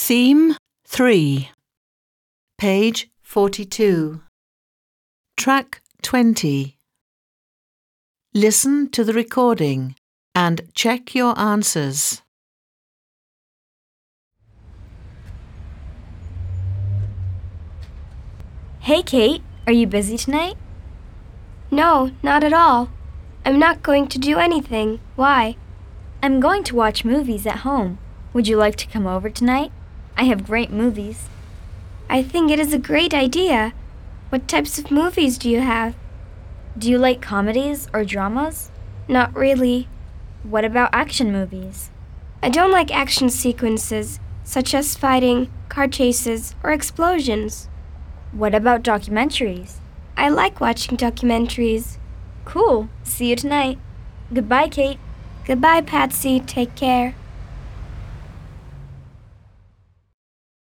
Theme 3. Page 42. Track 20. Listen to the recording and check your answers. Hey, Kate, are you busy tonight? No, not at all. I'm not going to do anything. Why? I'm going to watch movies at home. Would you like to come over tonight? I have great movies. I think it is a great idea. What types of movies do you have? Do you like comedies or dramas? Not really. What about action movies? I don't like action sequences, such as fighting, car chases, or explosions. What about documentaries? I like watching documentaries. Cool. See you tonight. Goodbye, Kate. Goodbye, Patsy. Take care.